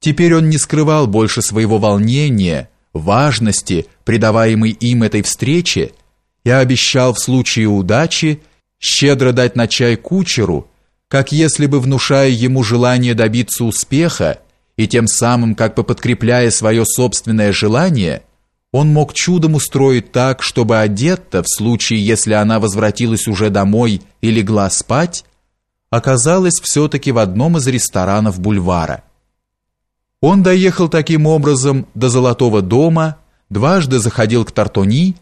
Теперь он не скрывал больше своего волнения, важности, придаваемой им этой встрече, и обещал в случае удачи щедро дать на чай кучеру, как если бы внушая ему желание добиться успеха и тем самым как бы подкрепляя свое собственное желание, он мог чудом устроить так, чтобы Адетта, в случае, если она возвратилась уже домой и легла спать, оказалась все-таки в одном из ресторанов бульвара. Он доехал таким образом до Золотого дома, дважды заходил к Тартони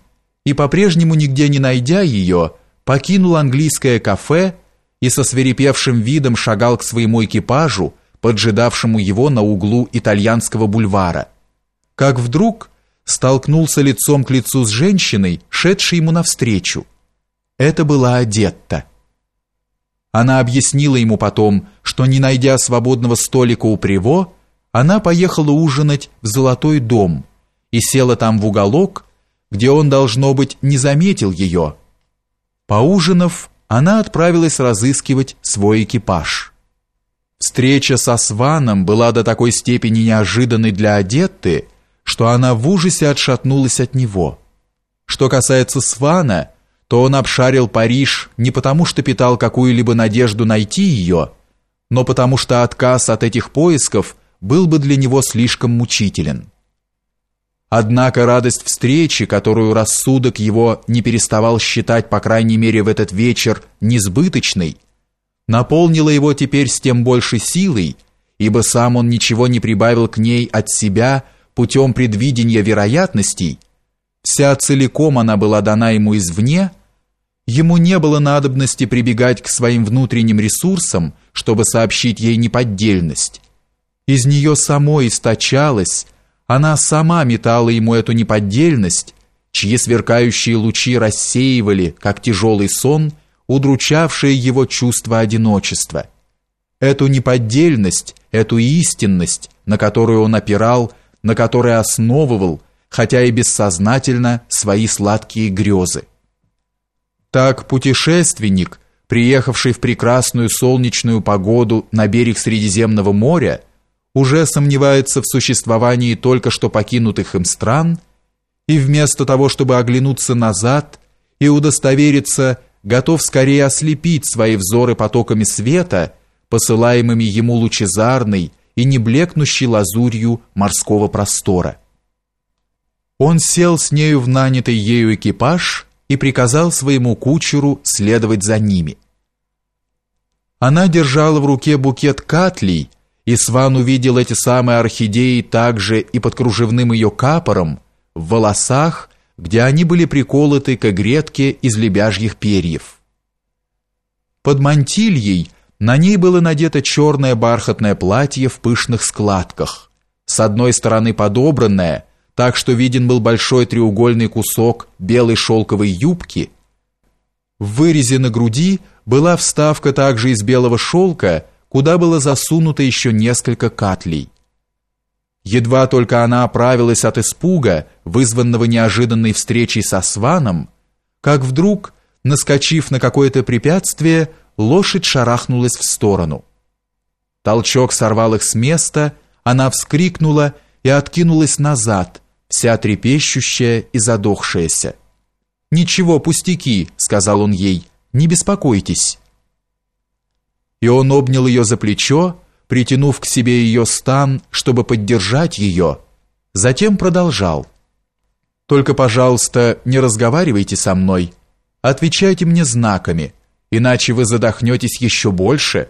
и, по-прежнему нигде не найдя ее, покинул английское кафе и со свирепевшим видом шагал к своему экипажу, поджидавшему его на углу итальянского бульвара. Как вдруг столкнулся лицом к лицу с женщиной, шедшей ему навстречу. Это была Адетта. Она объяснила ему потом, что не найдя свободного столика у Приво, она поехала ужинать в Золотой дом и села там в уголок, где он, должно быть, не заметил ее. Поужинав, она отправилась разыскивать свой экипаж. Встреча со Сваном была до такой степени неожиданной для Адетты, что она в ужасе отшатнулась от него. Что касается Свана, то он обшарил Париж не потому, что питал какую-либо надежду найти ее, но потому что отказ от этих поисков – был бы для него слишком мучителен. Однако радость встречи, которую рассудок его не переставал считать, по крайней мере в этот вечер, несбыточной, наполнила его теперь с тем большей силой, ибо сам он ничего не прибавил к ней от себя путем предвидения вероятностей, вся целиком она была дана ему извне, ему не было надобности прибегать к своим внутренним ресурсам, чтобы сообщить ей неподдельность, из нее самой источалась, она сама метала ему эту неподдельность, чьи сверкающие лучи рассеивали, как тяжелый сон, удручавшее его чувство одиночества. Эту неподдельность, эту истинность, на которую он опирал, на которой основывал, хотя и бессознательно, свои сладкие грезы. Так путешественник, приехавший в прекрасную солнечную погоду на берег Средиземного моря, уже сомневается в существовании только что покинутых им стран и вместо того, чтобы оглянуться назад и удостовериться, готов скорее ослепить свои взоры потоками света, посылаемыми ему лучезарной и не блекнущей лазурью морского простора. Он сел с нею в нанятый ею экипаж и приказал своему кучеру следовать за ними. Она держала в руке букет катлей, и Сван увидел эти самые орхидеи также и под кружевным ее капором, в волосах, где они были приколоты к гретке из лебяжьих перьев. Под мантильей на ней было надето черное бархатное платье в пышных складках, с одной стороны подобранное, так что виден был большой треугольный кусок белой шелковой юбки. В вырезе на груди была вставка также из белого шелка, куда было засунуто еще несколько катлей. Едва только она оправилась от испуга, вызванного неожиданной встречей со Сваном, как вдруг, наскочив на какое-то препятствие, лошадь шарахнулась в сторону. Толчок сорвал их с места, она вскрикнула и откинулась назад, вся трепещущая и задохшаяся. «Ничего, пустяки», — сказал он ей, — «не беспокойтесь» и он обнял ее за плечо, притянув к себе ее стан, чтобы поддержать ее, затем продолжал. «Только, пожалуйста, не разговаривайте со мной, отвечайте мне знаками, иначе вы задохнетесь еще больше.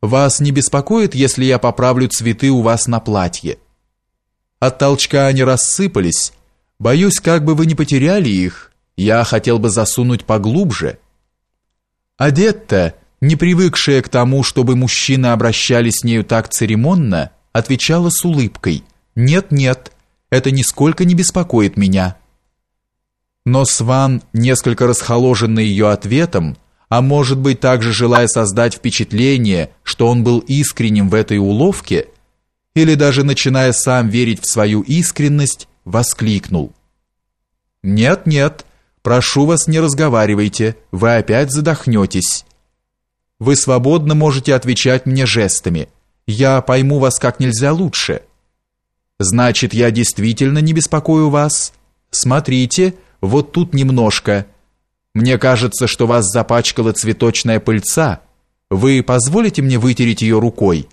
Вас не беспокоит, если я поправлю цветы у вас на платье? От толчка они рассыпались, боюсь, как бы вы не потеряли их, я хотел бы засунуть поглубже». Одет-то, не привыкшая к тому, чтобы мужчины обращались с нею так церемонно, отвечала с улыбкой «Нет-нет, это нисколько не беспокоит меня». Но Сван, несколько расхоложенный ее ответом, а может быть также желая создать впечатление, что он был искренним в этой уловке, или даже начиная сам верить в свою искренность, воскликнул. «Нет-нет, прошу вас, не разговаривайте, вы опять задохнетесь». Вы свободно можете отвечать мне жестами. я пойму вас как нельзя лучше. Значит, я действительно не беспокою вас. Смотрите, вот тут немножко. Мне кажется, что вас запачкала цветочная пыльца. Вы позволите мне вытереть ее рукой?»